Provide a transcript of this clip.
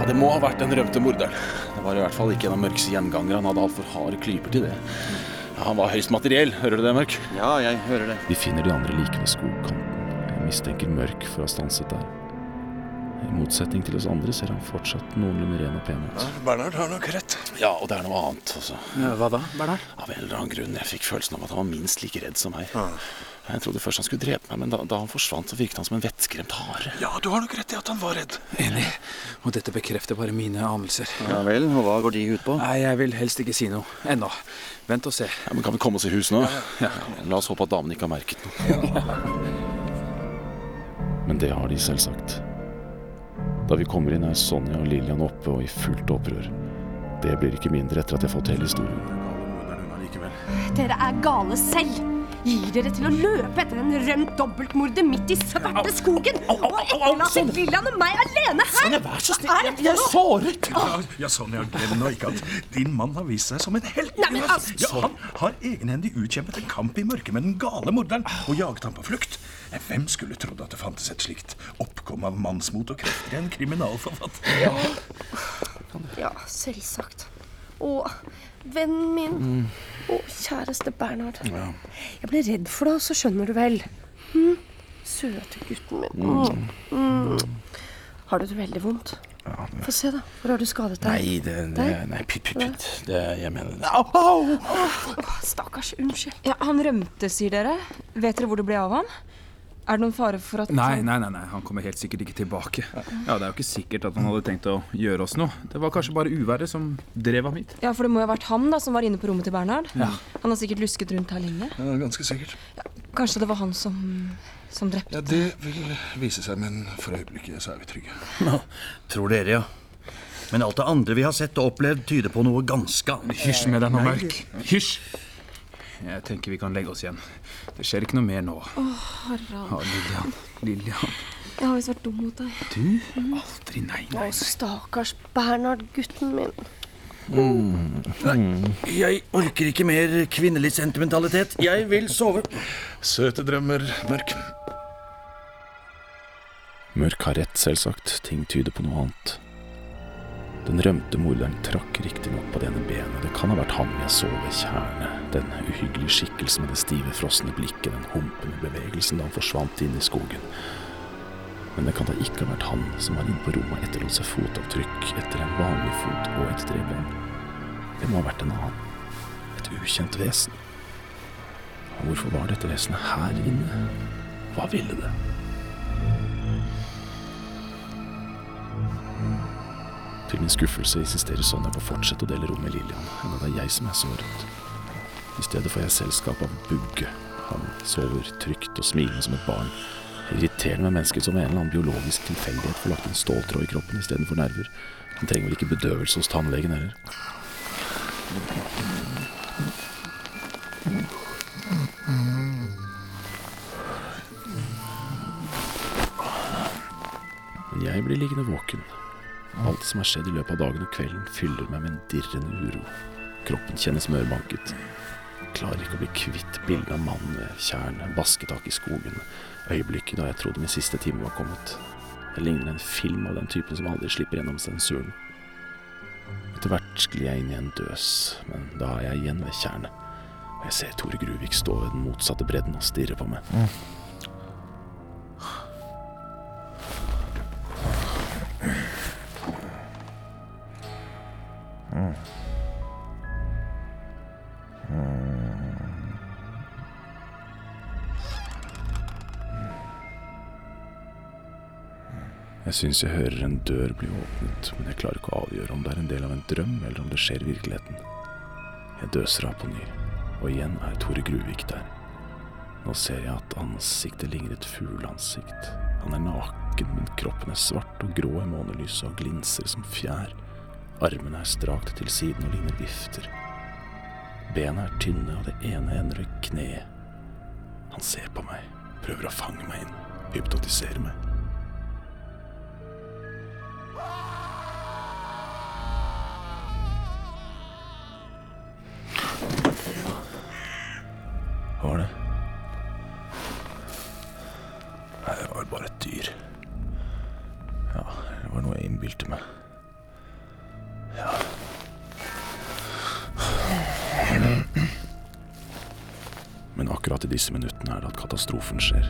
Ja, Det må ha vært den rømte morderen. Det var i hvert fall ikke en av Mørks gjengangere. Han hadde altfor harde klyper til det. Ja, han var høyst materiell. Hører du det, Mørk? Ja, jeg hører det. Vi finner de andre like ved skogkanten. Jeg mistenker Mørk for å ha stanset der. I motsetning til oss andre ser han fortsatt noenlunde ren og pen ut. Bernhard har nok rett. Ja, og det er noe annet også. Hva da, Bernhard? Av en eller annen grunn. Jeg fikk følelsen av at han var minst like redd som meg. Jeg trodde først han skulle drepe meg, men da, da han forsvant, så virket han som en vettskremt hare. Ja, du har nok rett i at han var redd. Enig. Og dette bekrefter bare mine anelser. Ja vel, og hva går de ut på? Nei, jeg vil helst ikke si noe. Ennå. Vent og se. Ja, men Kan vi komme oss i hus nå? La oss håpe at damene ikke har merket noe. Men det har de selvsagt. Da vi kommer inn, er Sonja og Lillian oppe og i fullt opprør. Det blir ikke mindre etter at jeg har fått hele historien. Dere er gale selv. Gir dere til å løpe etter en rømt dobbeltmorder midt i svarte skogen og etterlater villaen og meg alene her? Sonja, vær så snill. Jeg, jeg er såret. Ja, ja Sonja, glem nå ikke at din mann har vist seg som en helt. Nei, men altså- ja, Han har egenhendig utkjempet en kamp i mørket med den gale morderen og jaget ham på flukt. Hvem skulle trodd at det fantes et slikt oppkom av mannsmot og krefter i en kriminalforfatter? Ja, selvsagt. Å, vennen min. Å, kjæreste Bernhard. Jeg ble redd for deg, så skjønner du vel. Hm? Søte gutten min. Mm. Mm. Har du det veldig vondt? Få se, da. Hvor har du skadet deg? Nei, det, det Nei, pytt, pytt, pytt. Det, jeg mener det. Au, au! Oh, Stakkars. Unnskyld. Ja, Han rømte, sier dere. Vet dere hvor det ble av ham? Er det noen fare for at Nei, nei, nei, nei, han kommer helt sikkert ikke tilbake. Ja, Det er jo ikke sikkert at han hadde tenkt å gjøre oss noe. Det var kanskje bare uværet som drev ham hit. Ja, For det må jo ha vært han da som var inne på rommet til Bernhard. Ja. Han har sikkert lusket rundt her lenge. Ja, ganske sikkert. Ja, Kanskje det var han som, som drepte Ja, Det vil vise seg, men for øyeblikket så er vi trygge. Nå, Tror dere, ja. Men alt det andre vi har sett og opplevd, tyder på noe ganske annet. Hysj med deg nå, Mørk. Hysj! Jeg tenker vi kan legge oss igjen. Det skjer ikke noe mer nå. Harald. Ja, Lillian. Lillian. Jeg har visst vært dum mot deg. Du? Aldri, nei, Å, nei. stakkars Bernhard, gutten min. Nei, Jeg orker ikke mer kvinnelig sentimentalitet. Jeg vil sove. Søte drømmer, Mørk. Mørk har rett, selvsagt. Ting tyder på noe annet. Den rømte morderen trakk riktignok på det ene benet. Det kan ha vært han jeg så ved tjernet. Den uhyggelige skikkelsen med det stive, frosne blikket, den humpende bevegelsen da han forsvant inn i skogen. Men det kan da ikke ha vært han som var inne på rommet og etterlot seg fotavtrykk etter en vanlig fot og et streben. Det må ha vært en annen. Et ukjent vesen. Og hvorfor var dette vesenet her inne? Hva ville det? Til min skuffelse insisterer Sonja på å fortsette å dele rom med Lillian, enda det er jeg som er såret. I stedet får jeg selskap av Bugge. Han sover trygt og smilende som et barn. Irriterende med mennesker som ved en eller annen biologisk tilfeldighet får lagt en ståltråd i kroppen istedenfor nerver. Han trenger vel ikke bedøvelse hos tannlegen heller. Men jeg blir liggende våken. Alt som har skjedd i løpet av dagen og kvelden, fyller meg med en dirrende uro. Kroppen kjennes mørbanket. Klarer ikke å bli kvitt bildet av mannen ved tjernet, basketak i skogen. Øyeblikket da jeg trodde min siste time var kommet. Det ligner en film av den typen som aldri slipper gjennom sensuren. Etter hvert sklir jeg inn i en døs, men da er jeg igjen ved tjernet. Og jeg ser Tore Gruvik stå ved den motsatte bredden og stirre på meg. Jeg syns jeg hører en dør bli åpnet, men jeg klarer ikke å avgjøre om det er en del av en drøm, eller om det skjer i virkeligheten. Jeg døser av på ny, og igjen er Tore Gruvik der. Nå ser jeg at ansiktet ligner et fugleansikt. Han er naken, men kroppen er svart og grå i månelyset og glinser som fjær. Armene er strakt til siden og ligner vifter. Bena er tynne, og det ene ender i kneet. Han ser på meg, prøver å fange meg inn, hypnotisere meg. Hva var det? Nei, det var bare et dyr. Ja, det var noe jeg innbilte meg. Ja. Men akkurat i disse minuttene er det at katastrofen skjer.